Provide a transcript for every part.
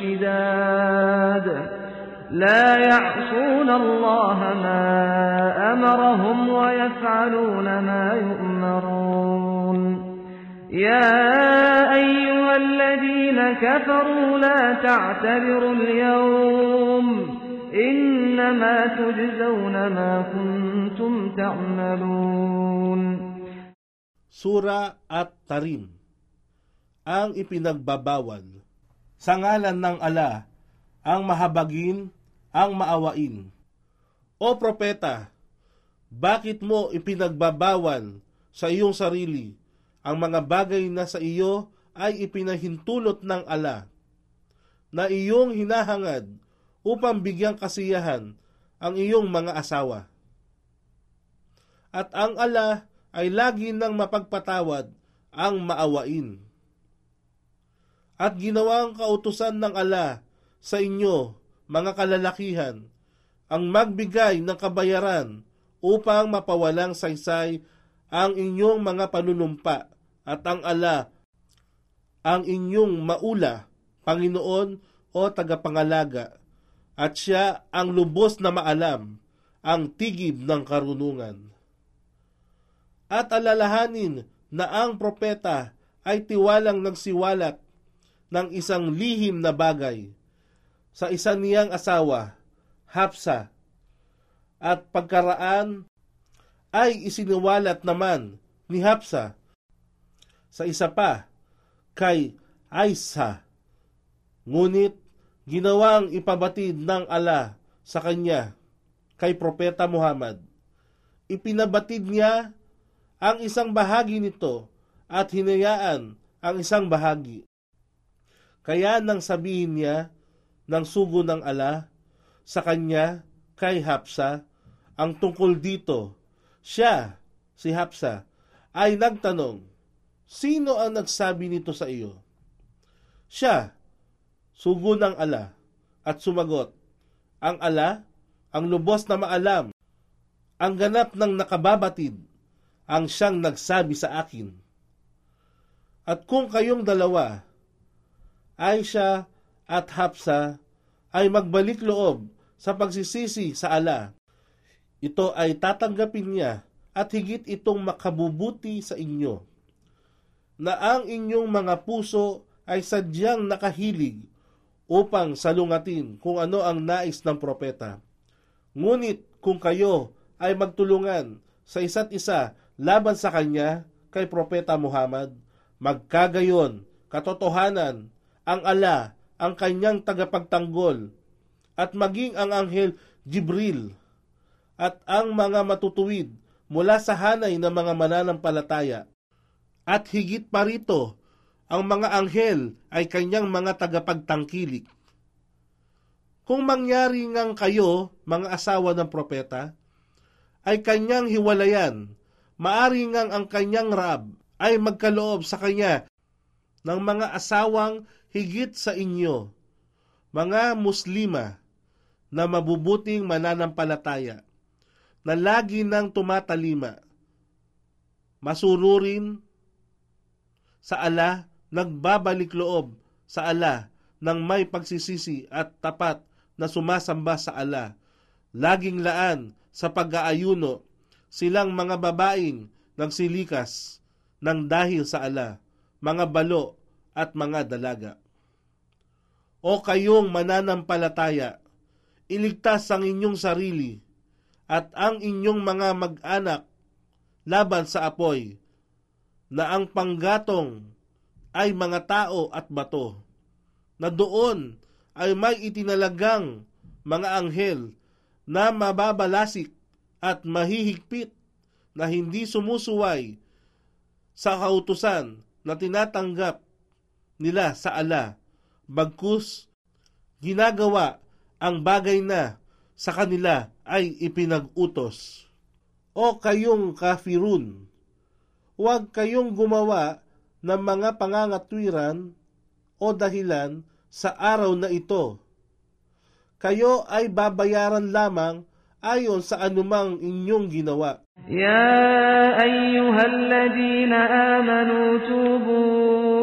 شداد لا يعصون الله ما أمرهم ويفعلون ما يؤمرون. يا أيها الذين كفروا لا تعتبروا اليوم. إنما تجزون ما كنتم تعملون. Sura at Tarim Ang ipinagbabawal Sa ngalan ng ala, ang mahabagin, ang maawain. O propeta, bakit mo ipinagbabawal sa iyong sarili ang mga bagay na sa iyo ay ipinahintulot ng ala, na iyong hinahangad upang bigyang kasiyahan ang iyong mga asawa. At ang ala ay lagi nang mapagpatawad ang maawain. At ginawang kautusan ng ala sa inyo, mga kalalakihan, ang magbigay ng kabayaran upang mapawalang saysay ang inyong mga panunumpa at ang ala ang inyong maula, Panginoon o tagapangalaga, at siya ang lubos na maalam, ang tigib ng karunungan. At alalahanin na ang propeta ay tiwalang nagsiwalat ng isang lihim na bagay sa isa niyang asawa, Hapsa, at pagkaraan ay isiniwalat naman ni Hapsa sa isa pa kay Aisa. Ngunit ginawang ipabatid ng ala sa kanya kay Propeta Muhammad. Ipinabatid niya ang isang bahagi nito at hinayaan ang isang bahagi. Kaya nang sabihin niya ng sugo ng ala sa kanya kay Hapsa ang tungkol dito, siya, si Hapsa, ay nagtanong, sino ang nagsabi nito sa iyo? Siya, sugo ng ala, at sumagot, ang ala, ang lubos na maalam, ang ganap ng nakababatid, ang siyang nagsabi sa akin. At kung kayong dalawa, Aisha at Hapsa, ay magbalik loob sa pagsisisi sa ala, ito ay tatanggapin niya at higit itong makabubuti sa inyo, na ang inyong mga puso ay sadyang nakahilig upang salungatin kung ano ang nais ng propeta. Ngunit kung kayo ay magtulungan sa isa't isa laban sa kanya kay propeta Muhammad, magkagayon, katotohanan, ang ala, ang kanyang tagapagtanggol, at maging ang anghel Jibril, at ang mga matutuwid mula sa hanay ng mga mananampalataya. At higit pa rito, ang mga anghel ay kanyang mga tagapagtangkilik. Kung mangyari ngang kayo, mga asawa ng propeta, ay kanyang hiwalayan, maari ngang ang kanyang rab ay magkaloob sa kanya ng mga asawang higit sa inyo, mga muslima na mabubuting mananampalataya, na lagi nang tumatalima, masururin sa ala nagbabalik loob sa ala ng may pagsisisi at tapat na sumasamba sa ala. Laging laan sa pag-aayuno silang mga babaeng nagsilikas ng dahil sa ala, mga balo at mga dalaga. O kayong mananampalataya, iligtas ang inyong sarili at ang inyong mga mag-anak laban sa apoy, na ang panggatong ay mga tao at bato, na doon ay may itinalagang mga anghel na mababalasik at mahihigpit na hindi sumusuway sa kautusan na tinatanggap nila sa ala, bagkus ginagawa ang bagay na sa kanila ay ipinag-utos. O kayong kafirun, huwag kayong gumawa ng mga pangangatwiran o dahilan sa araw na ito. Kayo ay babayaran lamang ayon sa anumang inyong ginawa. Ya ayyuhalladhina amanu tubu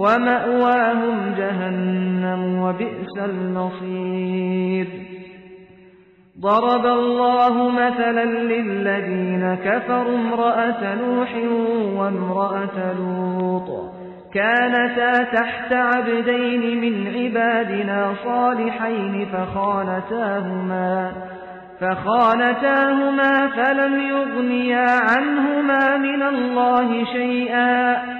ومأواهم جهنم وبئس المصير. ضرب الله مثلا للذين كفروا امرأة نوح وامرأة لوط. كانتا تحت عبدين من عبادنا صالحين فخانتاهما فخانتاهما فلم يغنيا عنهما من الله شيئا.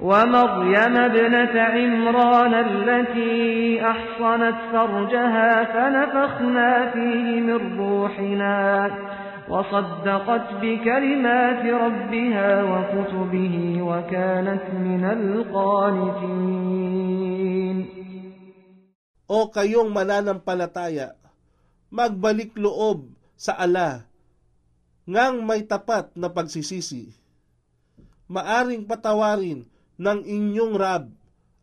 ومريم ابنة عمران التي أحصنت فرجها فنفخنا فيه من روحنا وصدقت بكلمات ربها وكتبه وكانت من القانتين O kayong mananampalataya, magbalik loob sa ala, ngang may tapat na pagsisisi. Maaring patawarin ng inyong Rab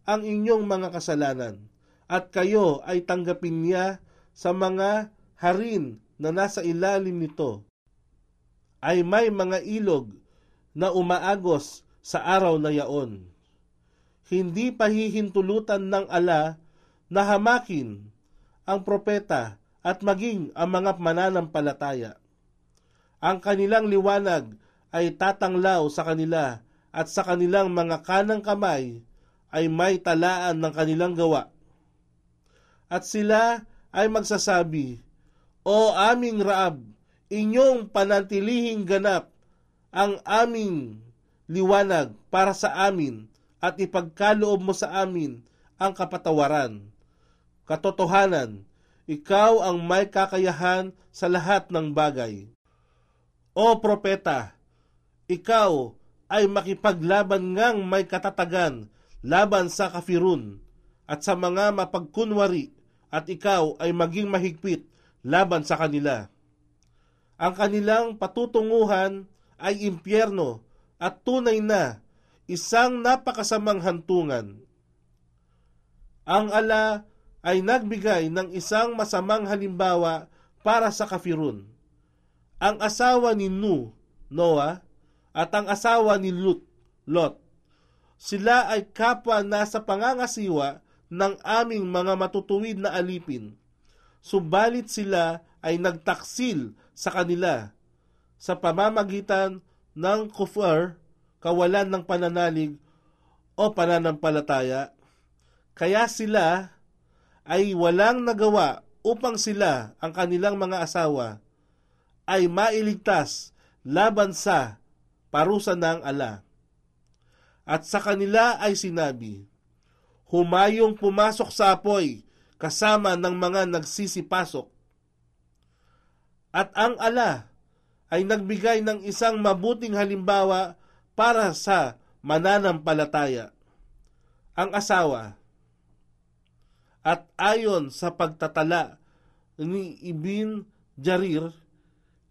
ang inyong mga kasalanan, at kayo ay tanggapin niya sa mga harin na nasa ilalim nito. Ay may mga ilog na umaagos sa araw na yaon. Hindi pahihintulutan ng ala na hamakin ang propeta at maging ang mga mananampalataya. Ang kanilang liwanag ay tatanglaw sa kanila at sa kanilang mga kanang kamay ay may talaan ng kanilang gawa. At sila ay magsasabi, O aming Raab, inyong panantilihing ganap ang aming liwanag para sa amin at ipagkaloob mo sa amin ang kapatawaran. Katotohanan, ikaw ang may kakayahan sa lahat ng bagay. O propeta, ikaw ay makipaglaban ngang may katatagan laban sa kafirun at sa mga mapagkunwari at ikaw ay maging mahigpit laban sa kanila. Ang kanilang patutunguhan ay impyerno at tunay na isang napakasamang hantungan. Ang ala ay nagbigay ng isang masamang halimbawa para sa kafirun. Ang asawa ni Nu, Noah, at ang asawa ni Lut, Lot. Sila ay kapwa na sa pangangasiwa ng aming mga matutuwid na alipin. Subalit sila ay nagtaksil sa kanila sa pamamagitan ng kufar, kawalan ng pananalig o pananampalataya. Kaya sila ay walang nagawa upang sila, ang kanilang mga asawa, ay mailigtas laban sa parusa ng ala. At sa kanila ay sinabi, Humayong pumasok sa apoy kasama ng mga nagsisipasok. At ang ala ay nagbigay ng isang mabuting halimbawa para sa mananampalataya. Ang asawa, at ayon sa pagtatala ni Ibn Jarir,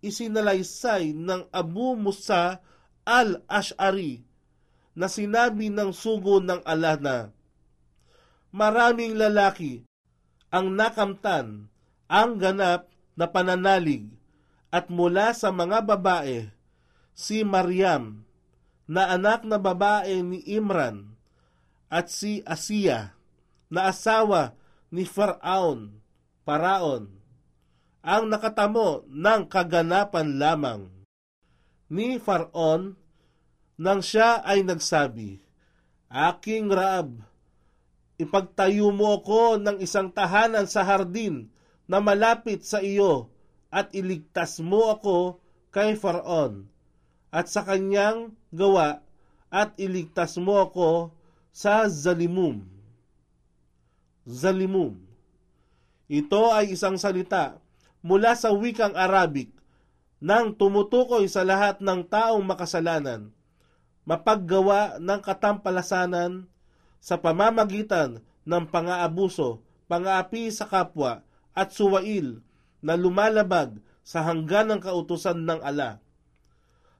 isinalaysay ng Abu Musa al-Ash'ari na sinabi ng sugo ng Allah na maraming lalaki ang nakamtan ang ganap na pananalig at mula sa mga babae si Maryam na anak na babae ni Imran at si Asiya na asawa ni Faraon, Paraon, ang nakatamo ng kaganapan lamang. Ni Faraon, nang siya ay nagsabi, Aking Raab, ipagtayo mo ako ng isang tahanan sa hardin na malapit sa iyo at iligtas mo ako kay Faraon at sa kanyang gawa at iligtas mo ako sa Zalimum zalimum. Ito ay isang salita mula sa wikang Arabic nang tumutukoy sa lahat ng taong makasalanan, mapaggawa ng katampalasanan sa pamamagitan ng pangaabuso, pangaapi sa kapwa at suwail na lumalabag sa hangganang kautusan ng ala.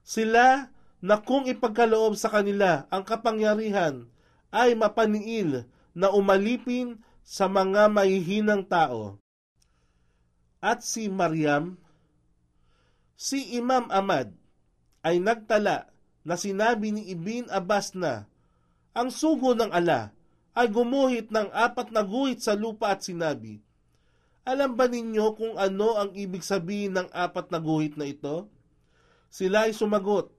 Sila na kung ipagkaloob sa kanila ang kapangyarihan ay mapaniil na umalipin sa mga mahihinang tao. At si Maryam, si Imam Ahmad ay nagtala na sinabi ni Ibn Abbas na ang sugo ng ala ay gumuhit ng apat na guhit sa lupa at sinabi, Alam ba ninyo kung ano ang ibig sabihin ng apat na guhit na ito? Sila ay sumagot,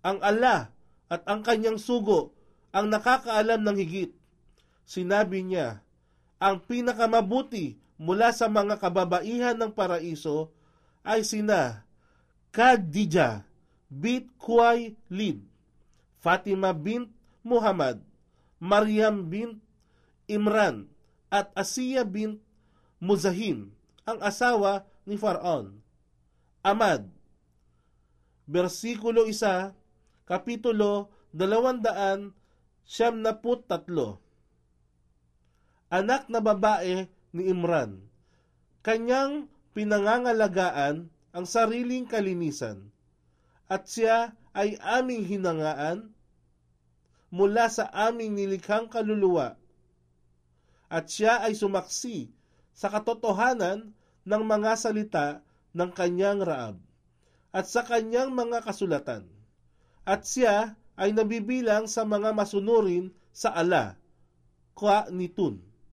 Ang ala at ang kanyang sugo ang nakakaalam ng higit. Sinabi niya, ang pinakamabuti mula sa mga kababaihan ng paraiso ay sina Khadija bint Kuway Lid, Fatima bint Muhammad, Maryam bint Imran, at Asiya bint Muzahim, ang asawa ni Faraon. Amad, versikulo 1, kapitulo 200, siyam na tatlo anak na babae ni Imran. Kanyang pinangangalagaan ang sariling kalinisan at siya ay aming hinangaan mula sa aming nilikhang kaluluwa at siya ay sumaksi sa katotohanan ng mga salita ng kanyang raab at sa kanyang mga kasulatan. At siya ay nabibilang sa mga masunurin sa ala, kwa nitun